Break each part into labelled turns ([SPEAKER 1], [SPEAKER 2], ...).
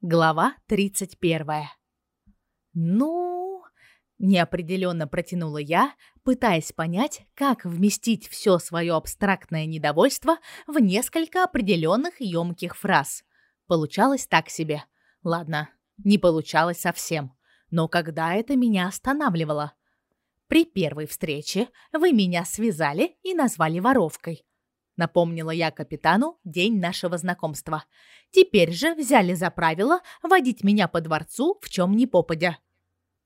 [SPEAKER 1] Глава 31. Ну, неопределенно протянула я, пытаясь понять, как вместить все свое абстрактное недовольство в несколько определенных ёмких фраз. Получалось так себе. Ладно, не получалось совсем. Но когда это меня останавливало? При первой встрече вы меня связали и назвали воровкой. Напомнила я капитану день нашего знакомства. Теперь же взяли за правило водить меня по дворцу в чем ни попадя.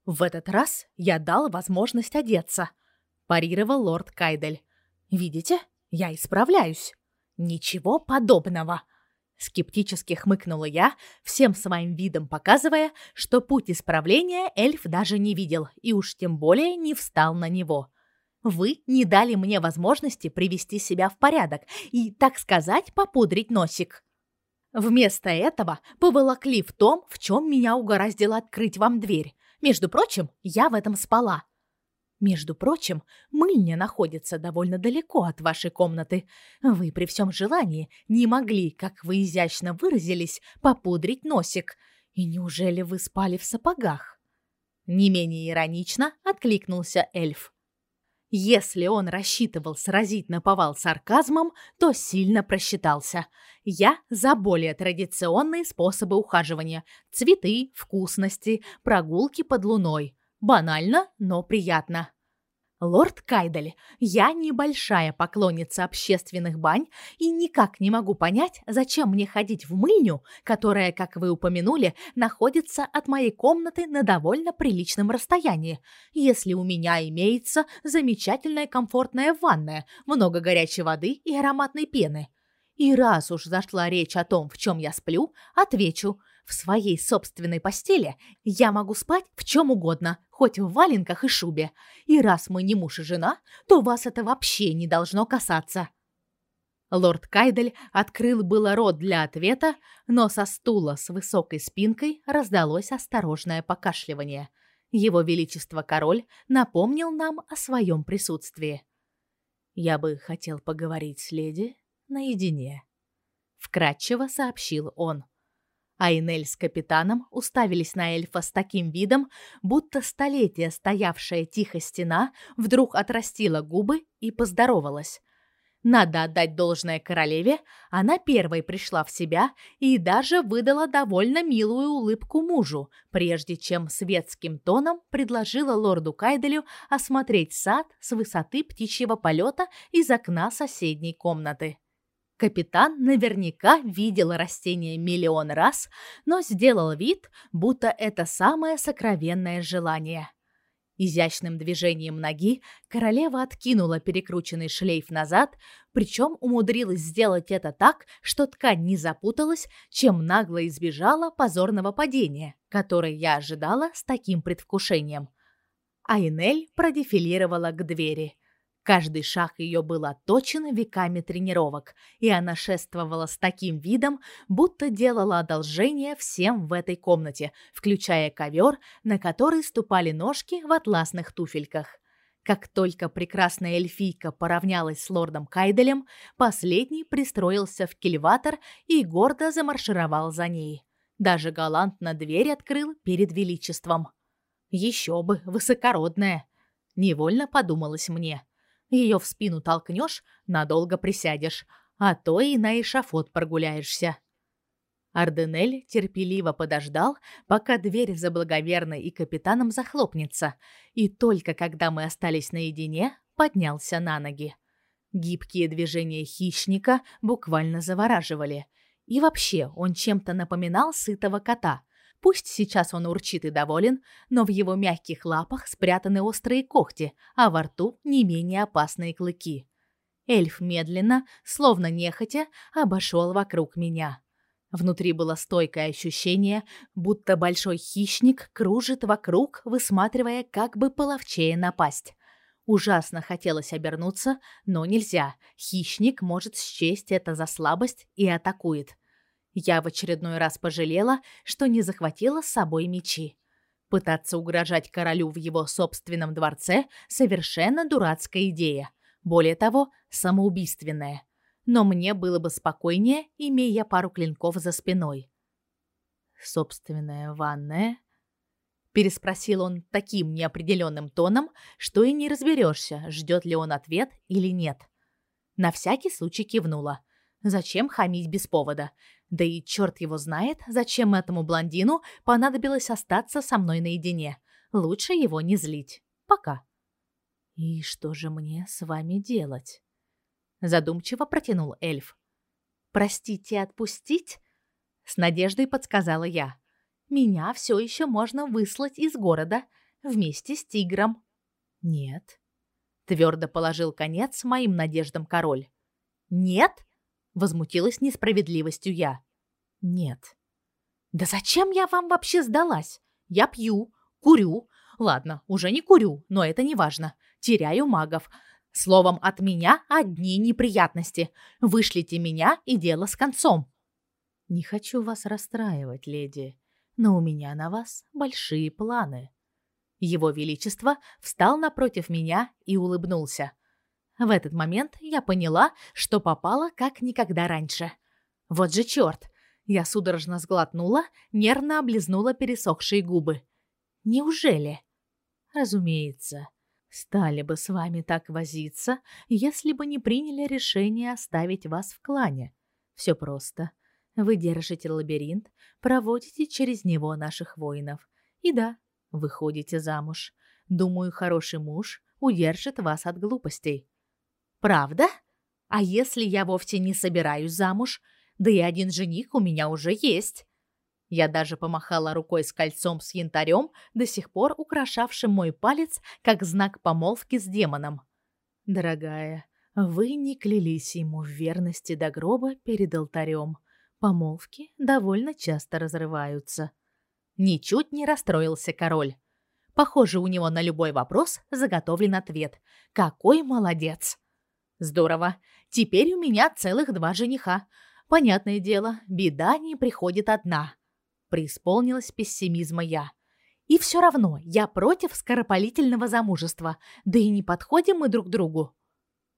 [SPEAKER 1] В этот раз я дал возможность одеться, парировал лорд Кайдель. Видите, я исправляюсь. Ничего подобного. Скептически хмыкнула я, всем своим видом показывая, что путь исправления эльф даже не видел и уж тем более не встал на него. Вы не дали мне возможности привести себя в порядок и, так сказать, попудрить носик. Вместо этого поволокли в том, в чем меня угораздило открыть вам дверь. Между прочим, я в этом спала. Между прочим, мыльня находится довольно далеко от вашей комнаты. Вы при всем желании не могли, как вы изящно выразились, попудрить носик. И неужели вы спали в сапогах? Не менее иронично откликнулся эльф. Если он рассчитывал сразить наповал сарказмом, то сильно просчитался. Я за более традиционные способы ухаживания: цветы, вкусности, прогулки под луной. Банально, но приятно. Лорд Кайдель, я небольшая поклонница общественных бань и никак не могу понять, зачем мне ходить в мыльню, которая, как вы упомянули, находится от моей комнаты на довольно приличном расстоянии, если у меня имеется замечательная комфортная ванная, много горячей воды и ароматной пены. И раз уж зашла речь о том, в чем я сплю, отвечу – в своей собственной постели я могу спать в чем угодно, хоть в валенках и шубе. И раз мы не муж и жена, то вас это вообще не должно касаться. Лорд Кайдель открыл было рот для ответа, но со стула с высокой спинкой раздалось осторожное покашливание. Его величество король напомнил нам о своем присутствии. Я бы хотел поговорить с леди наедине, вкратчиво сообщил он. Айнель с капитаном уставились на эльфа с таким видом, будто столетия стоявшая тихо стена вдруг отрастила губы и поздоровалась. Надо отдать должное королеве, она первой пришла в себя и даже выдала довольно милую улыбку мужу, прежде чем светским тоном предложила лорду Кайделю осмотреть сад с высоты птичьего полета из окна соседней комнаты. Капитан наверняка видел растение миллион раз, но сделал вид, будто это самое сокровенное желание. Изящным движением ноги королева откинула перекрученный шлейф назад, причем умудрилась сделать это так, что ткань не запуталась, чем нагло избежала позорного падения, которое я ожидала с таким предвкушением. Айнель продефилировала к двери. Каждый шаг ее был отточен веками тренировок, и она шествовала с таким видом, будто делала одолжение всем в этой комнате, включая ковер, на который ступали ножки в атласных туфельках. Как только прекрасная эльфийка поравнялась с лордом Кайделем, последний пристроился в кильватор и гордо замаршировал за ней. Даже галантно дверь открыл перед величеством. Еще бы, высокородная, невольно подумалось мне. Ее в спину толкнешь, надолго присядешь, а то и на эшафот прогуляешься. Арденель терпеливо подождал, пока дверь за благоверной и капитаном захлопнется, и только когда мы остались наедине, поднялся на ноги. Гибкие движения хищника буквально завораживали. И вообще, он чем-то напоминал сытого кота, Пусть сейчас он урчит и доволен, но в его мягких лапах спрятаны острые когти, а во рту не менее опасные клыки. Эльф медленно, словно нехотя, обошел вокруг меня. Внутри было стойкое ощущение, будто большой хищник кружит вокруг, высматривая, как бы половчее напасть. Ужасно хотелось обернуться, но нельзя. Хищник может счесть это за слабость и атакует. Я в очередной раз пожалела, что не захватила с собой мечи. Пытаться угрожать королю в его собственном дворце совершенно дурацкая идея. Более того, самоубийственная. Но мне было бы спокойнее, имея пару клинков за спиной. Собственная ванная? Переспросил он таким неопределенным тоном, что и не разберешься, ждет ли он ответ или нет. На всякий случай кивнула. Зачем хамить без повода? Да и черт его знает, зачем этому блондину понадобилось остаться со мной наедине. Лучше его не злить. Пока. И что же мне с вами делать? Задумчиво протянул эльф. Простите, отпустить? С надеждой подсказала я. Меня все еще можно выслать из города вместе с тигром. Нет. Твердо положил конец моим надеждам король. Нет? Возмутилась несправедливостью я. Нет. Да зачем я вам вообще сдалась? Я пью, курю. Ладно, уже не курю, но это не важно. Теряю магов. Словом, от меня одни неприятности. Вышлите меня и дело с концом. Не хочу вас расстраивать, леди, но у меня на вас большие планы. Его величество встал напротив меня и улыбнулся. В этот момент я поняла, что попала как никогда раньше. Вот же чёрт! Я судорожно сглотнула, нервно облизнула пересохшие губы. Неужели? Разумеется. Стали бы с вами так возиться, если бы не приняли решение оставить вас в клане. Все просто. Вы держите лабиринт, проводите через него наших воинов. И да, выходите замуж. Думаю, хороший муж удержит вас от глупостей. Правда? А если я вовсе не собираюсь замуж? Да и один жених у меня уже есть. Я даже помахала рукой с кольцом с янтарем, до сих пор украшавшим мой палец, как знак помолвки с демоном. Дорогая, вы не клялись ему в верности до гроба перед алтарем. Помолвки довольно часто разрываются. Ничуть не расстроился король. Похоже, у него на любой вопрос заготовлен ответ. Какой молодец. Здорово. Теперь у меня целых два жениха. Понятное дело, беда не приходит одна. Преисполнилась пессимизма я. И все равно я против скоропалительного замужества, да и не подходим мы друг другу.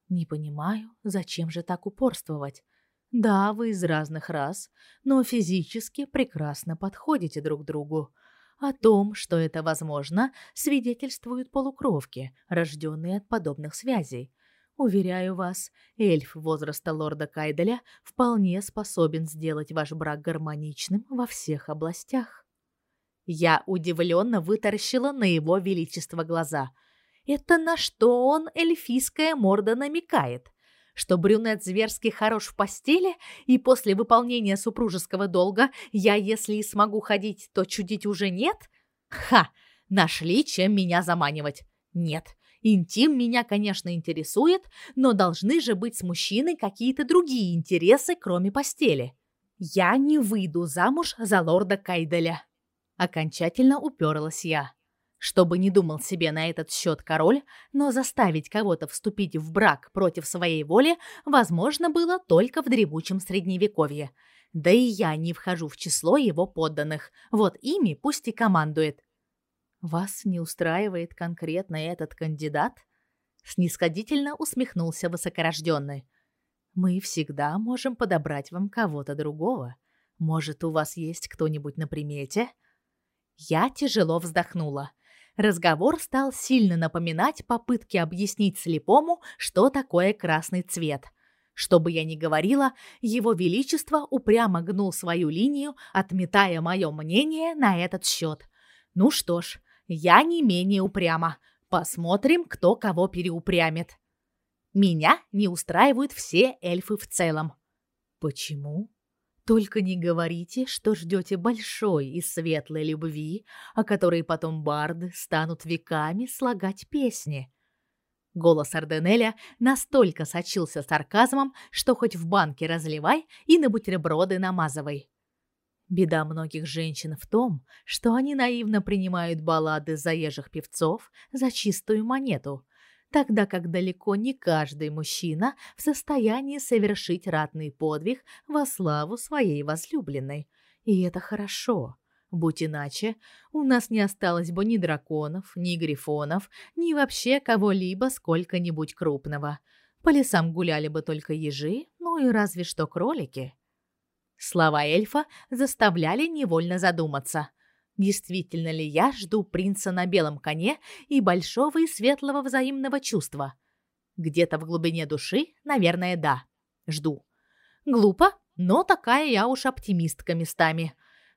[SPEAKER 1] Не понимаю, зачем же так упорствовать. Да, вы из разных рас, но физически прекрасно подходите друг другу. О том, что это возможно, свидетельствуют полукровки, рожденные от подобных связей. Уверяю вас, эльф возраста лорда Кайделя вполне способен сделать ваш брак гармоничным во всех областях. Я удивленно вытаращила на его величество глаза. Это на что он эльфийская морда намекает? что брюнет зверски хорош в постели, и после выполнения супружеского долга я, если и смогу ходить, то чудить уже нет? Ха! Нашли, чем меня заманивать. Нет, интим меня, конечно, интересует, но должны же быть с мужчиной какие-то другие интересы, кроме постели. Я не выйду замуж за лорда Кайделя. Окончательно уперлась я. Чтобы не думал себе на этот счет король, но заставить кого-то вступить в брак против своей воли возможно было только в древучем средневековье. Да и я не вхожу в число его подданных. Вот ими пусть и командует. Вас не устраивает конкретно этот кандидат? Снисходительно усмехнулся высокорожденный. Мы всегда можем подобрать вам кого-то другого. Может, у вас есть кто-нибудь на примете? Я тяжело вздохнула разговор стал сильно напоминать попытки объяснить слепому, что такое красный цвет. Что бы я ни говорила, его величество упрямо гнул свою линию, отметая мое мнение на этот счет. Ну что ж, я не менее упряма. Посмотрим, кто кого переупрямит. Меня не устраивают все эльфы в целом. Почему? Только не говорите, что ждете большой и светлой любви, о которой потом барды станут веками слагать песни. Голос Арденеля настолько сочился сарказмом, что хоть в банке разливай и на бутерброды намазывай. Беда многих женщин в том, что они наивно принимают баллады заезжих певцов за чистую монету, тогда как далеко не каждый мужчина в состоянии совершить ратный подвиг во славу своей возлюбленной. И это хорошо. Будь иначе, у нас не осталось бы ни драконов, ни грифонов, ни вообще кого-либо сколько-нибудь крупного. По лесам гуляли бы только ежи, ну и разве что кролики. Слова эльфа заставляли невольно задуматься. Действительно ли я жду принца на белом коне и большого и светлого взаимного чувства? Где-то в глубине души, наверное, да. Жду. Глупо, но такая я уж оптимистка местами.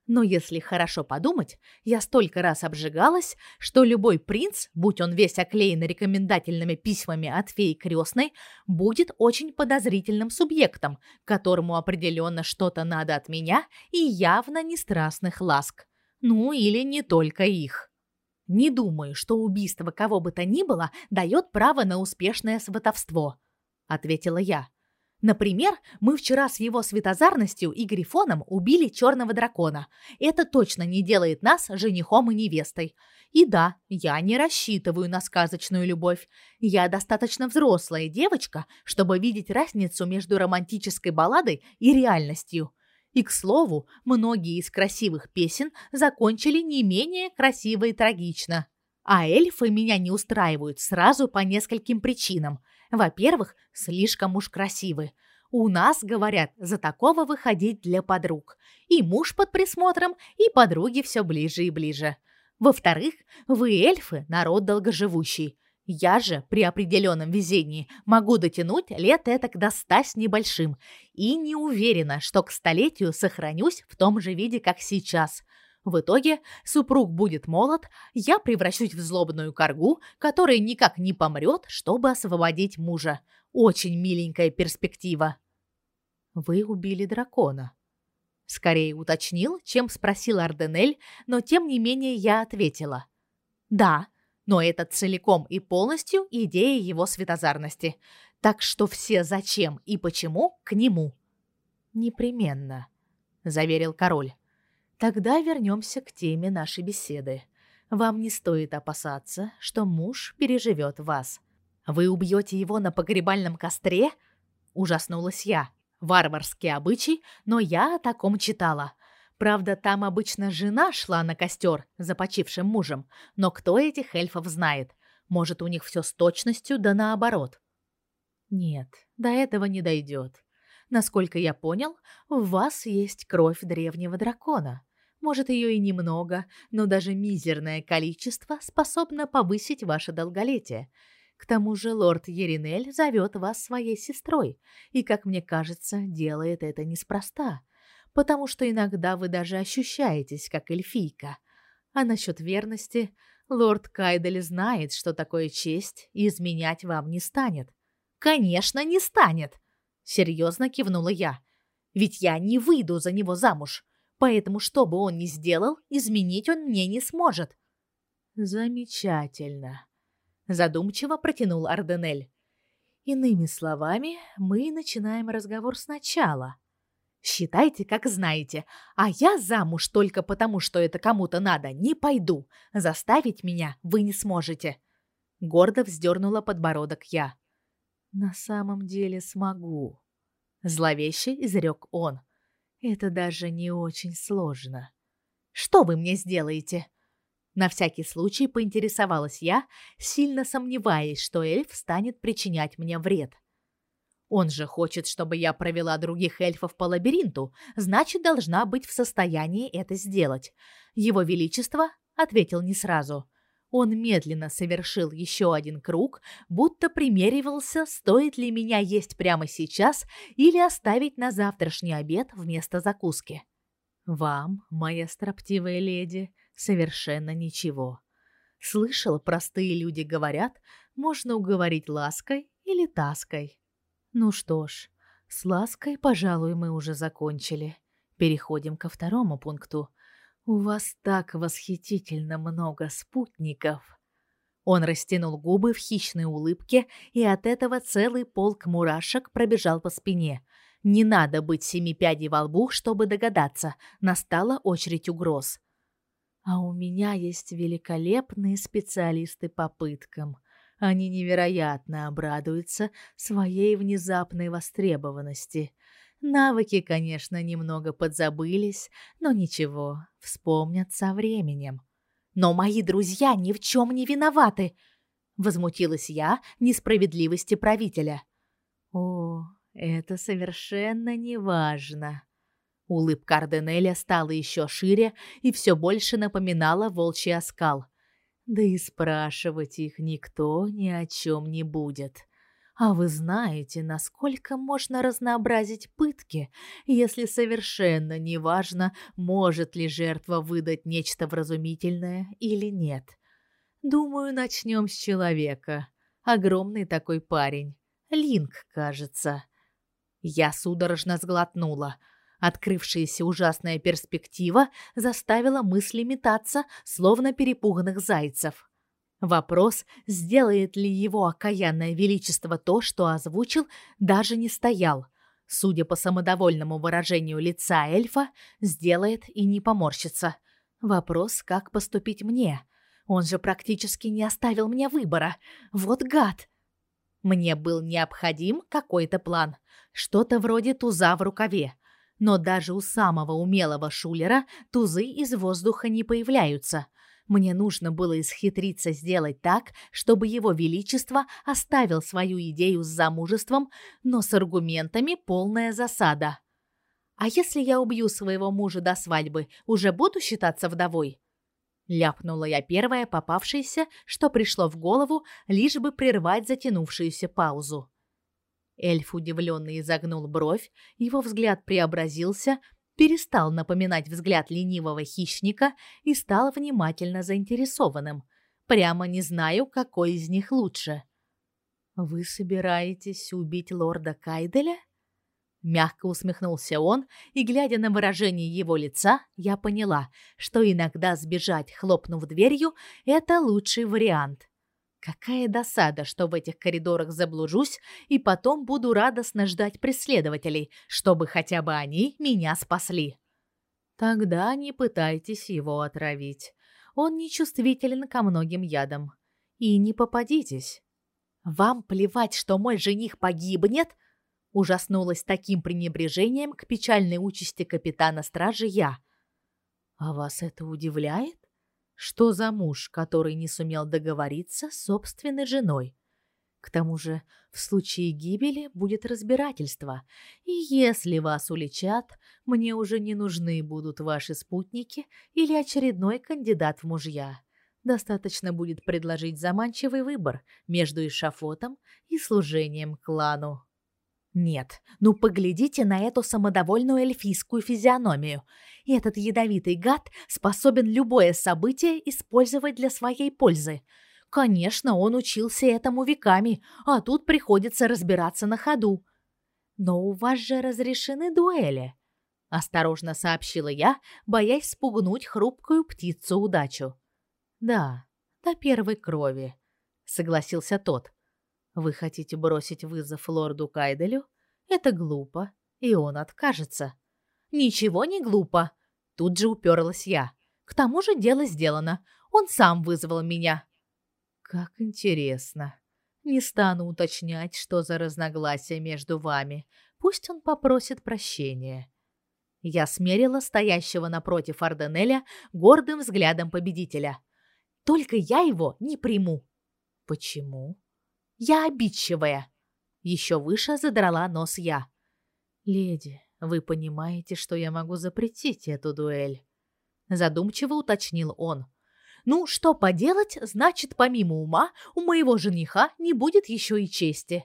[SPEAKER 1] Но если хорошо подумать, я столько раз обжигалась, что любой принц, будь он весь оклеен рекомендательными письмами от феи крестной, будет очень подозрительным субъектом, которому определенно что-то надо от меня и явно не страстных ласк. Ну или не только их. Не думаю, что убийство кого бы то ни было дает право на успешное сватовство, ответила я. Например, мы вчера с его светозарностью и грифоном убили черного дракона. Это точно не делает нас женихом и невестой. И да, я не рассчитываю на сказочную любовь. Я достаточно взрослая девочка, чтобы видеть разницу между романтической балладой и реальностью. И, к слову, многие из красивых песен закончили не менее красиво и трагично. А эльфы меня не устраивают сразу по нескольким причинам – во-первых, слишком уж красивы. У нас, говорят, за такого выходить для подруг. И муж под присмотром, и подруги все ближе и ближе. Во-вторых, вы эльфы, народ долгоживущий. Я же при определенном везении могу дотянуть лет этак до ста с небольшим и не уверена, что к столетию сохранюсь в том же виде, как сейчас – в итоге супруг будет молод, я превращусь в злобную коргу, которая никак не помрет, чтобы освободить мужа. Очень миленькая перспектива. Вы убили дракона. Скорее уточнил, чем спросил Арденель, но тем не менее я ответила. Да, но это целиком и полностью идея его светозарности. Так что все зачем и почему к нему. Непременно, заверил король. Тогда вернемся к теме нашей беседы. Вам не стоит опасаться, что муж переживет вас. Вы убьете его на погребальном костре? Ужаснулась я. Варварский обычай, но я о таком читала. Правда, там обычно жена шла на костер за почившим мужем, но кто этих эльфов знает? Может, у них все с точностью да наоборот. Нет, до этого не дойдет. Насколько я понял, у вас есть кровь древнего дракона. Может, ее и немного, но даже мизерное количество способно повысить ваше долголетие. К тому же лорд Еринель зовет вас своей сестрой, и, как мне кажется, делает это неспроста, потому что иногда вы даже ощущаетесь как эльфийка. А насчет верности, лорд Кайдель знает, что такое честь, и изменять вам не станет. Конечно, не станет, серьезно кивнула я. Ведь я не выйду за него замуж. Поэтому, что бы он ни сделал, изменить он мне не сможет. Замечательно, задумчиво протянул Арденель. Иными словами, мы начинаем разговор сначала. Считайте, как знаете, а я замуж только потому, что это кому-то надо, не пойду. Заставить меня вы не сможете. Гордо вздернула подбородок я. На самом деле смогу, зловеще изрек он. Это даже не очень сложно. Что вы мне сделаете? На всякий случай поинтересовалась я, сильно сомневаясь, что эльф станет причинять мне вред. Он же хочет, чтобы я провела других эльфов по лабиринту, значит, должна быть в состоянии это сделать. Его величество ответил не сразу. Он медленно совершил еще один круг, будто примеривался, стоит ли меня есть прямо сейчас или оставить на завтрашний обед вместо закуски. Вам, моя строптивая леди, совершенно ничего. Слышал, простые люди говорят, можно уговорить лаской или таской. Ну что ж, с лаской, пожалуй, мы уже закончили. Переходим ко второму пункту. У вас так восхитительно много спутников. Он растянул губы в хищной улыбке, и от этого целый полк мурашек пробежал по спине. Не надо быть семи пядей во лбу, чтобы догадаться. Настала очередь угроз. А у меня есть великолепные специалисты по пыткам. Они невероятно обрадуются своей внезапной востребованности. Навыки, конечно, немного подзабылись, но ничего, вспомнят со временем. Но мои друзья ни в чем не виноваты, возмутилась я несправедливости правителя. О, это совершенно не важно, Улыбка Арденеля стала еще шире и все больше напоминала волчий оскал. Да и спрашивать их никто ни о чем не будет. А вы знаете, насколько можно разнообразить пытки, если совершенно неважно, может ли жертва выдать нечто вразумительное или нет. Думаю, начнем с человека. Огромный такой парень. Линк, кажется. Я судорожно сглотнула. Открывшаяся ужасная перспектива заставила мысли метаться, словно перепуганных зайцев. Вопрос, сделает ли его окаянное величество то, что озвучил, даже не стоял. Судя по самодовольному выражению лица эльфа, сделает и не поморщится. Вопрос, как поступить мне. Он же практически не оставил мне выбора. Вот гад. Мне был необходим какой-то план, что-то вроде туза в рукаве. Но даже у самого умелого шулера тузы из воздуха не появляются. Мне нужно было исхитриться сделать так, чтобы его величество оставил свою идею с замужеством, но с аргументами полная засада. А если я убью своего мужа до свадьбы, уже буду считаться вдовой? ляпнула я первое попавшееся, что пришло в голову, лишь бы прервать затянувшуюся паузу. Эльф удивленно изогнул бровь, его взгляд преобразился, перестал напоминать взгляд ленивого хищника и стал внимательно заинтересованным. Прямо не знаю, какой из них лучше. Вы собираетесь убить лорда Кайделя? Мягко усмехнулся он, и глядя на выражение его лица, я поняла, что иногда сбежать, хлопнув дверью, это лучший вариант. Какая досада, что в этих коридорах заблужусь и потом буду радостно ждать преследователей, чтобы хотя бы они меня спасли. Тогда не пытайтесь его отравить. Он нечувствителен ко многим ядам. И не попадитесь. Вам плевать, что мой жених погибнет? Ужаснулась таким пренебрежением к печальной участи капитана стражи я. А вас это удивляет? Что за муж, который не сумел договориться с собственной женой? К тому же, в случае гибели будет разбирательство, и если вас уличат, мне уже не нужны будут ваши спутники или очередной кандидат в мужья. Достаточно будет предложить заманчивый выбор между эшафотом и служением клану. Нет, ну поглядите на эту самодовольную эльфийскую физиономию. Этот ядовитый гад способен любое событие использовать для своей пользы. Конечно, он учился этому веками, а тут приходится разбираться на ходу. Но у вас же разрешены дуэли, осторожно сообщила я, боясь спугнуть хрупкую птицу удачу. Да, до первой крови, согласился тот. Вы хотите бросить вызов лорду Кайделю? Это глупо, и он откажется. Ничего не глупо, тут же уперлась я. К тому же дело сделано. Он сам вызвал меня. Как интересно. Не стану уточнять, что за разногласия между вами. Пусть он попросит прощения. Я смерила стоящего напротив Арденеля гордым взглядом победителя. Только я его не приму. Почему? Я обидчивая. Еще выше задрала нос я. Леди, вы понимаете, что я могу запретить эту дуэль? Задумчиво уточнил он. Ну, что поделать, значит, помимо ума, у моего жениха не будет еще и чести.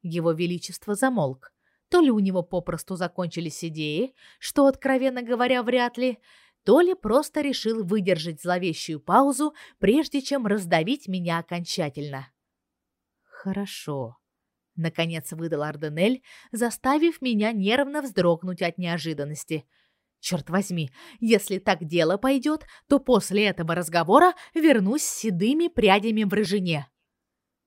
[SPEAKER 1] Его величество замолк. То ли у него попросту закончились идеи, что, откровенно говоря, вряд ли, то ли просто решил выдержать зловещую паузу, прежде чем раздавить меня окончательно. Хорошо, наконец выдал Арденель, заставив меня нервно вздрогнуть от неожиданности. Черт возьми, если так дело пойдет, то после этого разговора вернусь с седыми прядями в рыжине.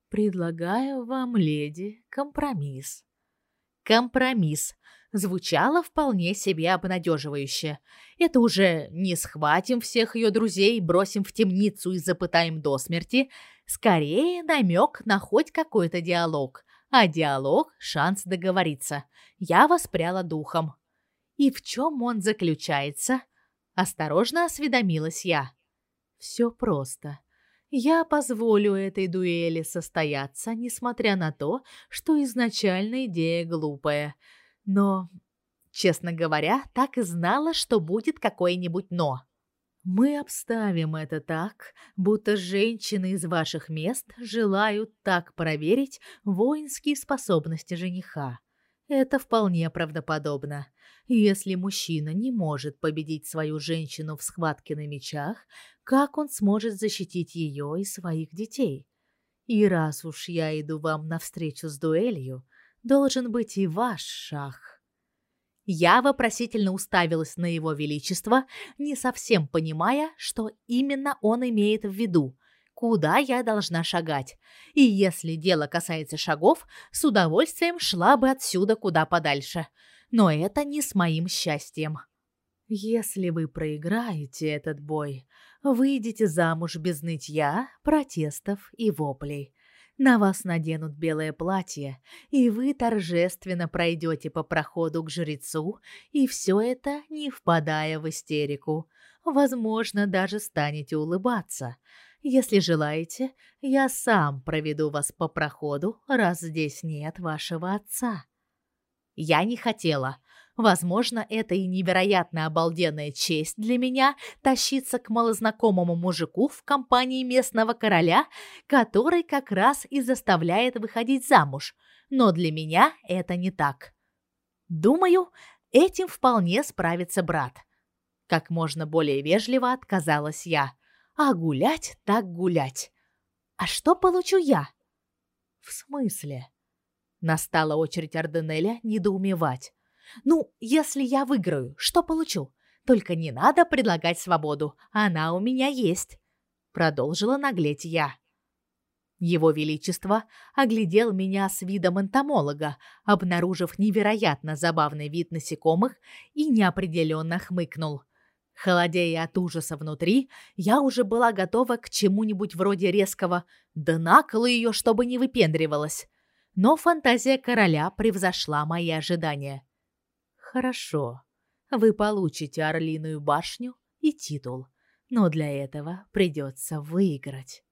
[SPEAKER 1] Предлагаю вам, леди, компромисс. Компромисс звучало вполне себе обнадеживающе. Это уже не схватим всех ее друзей, бросим в темницу и запытаем до смерти, скорее намек на хоть какой-то диалог. А диалог шанс договориться. Я воспряла духом. И в чем он заключается? Осторожно осведомилась я. Все просто. Я позволю этой дуэли состояться, несмотря на то, что изначально идея глупая. Но Честно говоря, так и знала, что будет какое-нибудь «но». Мы обставим это так, будто женщины из ваших мест желают так проверить воинские способности жениха. Это вполне правдоподобно. Если мужчина не может победить свою женщину в схватке на мечах, как он сможет защитить ее и своих детей? И раз уж я иду вам навстречу с дуэлью, должен быть и ваш шах. Я вопросительно уставилась на его величество, не совсем понимая, что именно он имеет в виду, куда я должна шагать. И если дело касается шагов, с удовольствием шла бы отсюда куда подальше. Но это не с моим счастьем. Если вы проиграете этот бой, выйдете замуж без нытья, протестов и воплей. На вас наденут белое платье, и вы торжественно пройдете по проходу к жрецу, и все это не впадая в истерику. Возможно, даже станете улыбаться. Если желаете, я сам проведу вас по проходу, раз здесь нет вашего отца. Я не хотела, Возможно, это и невероятно обалденная честь для меня тащиться к малознакомому мужику в компании местного короля, который как раз и заставляет выходить замуж. Но для меня это не так. Думаю, этим вполне справится брат. Как можно более вежливо отказалась я. А гулять так гулять. А что получу я? В смысле? Настала очередь Арденеля недоумевать. Ну, если я выиграю, что получу? Только не надо предлагать свободу, она у меня есть, продолжила наглеть я. Его величество оглядел меня с видом энтомолога, обнаружив невероятно забавный вид насекомых и неопределенно хмыкнул. Холодея от ужаса внутри, я уже была готова к чему-нибудь вроде резкого «да наколу ее, чтобы не выпендривалась». Но фантазия короля превзошла мои ожидания. Хорошо. Вы получите Орлиную башню и титул, но для этого придется выиграть.